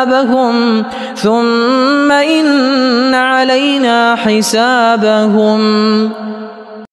إيابهم ثم إن علينا حسابهم.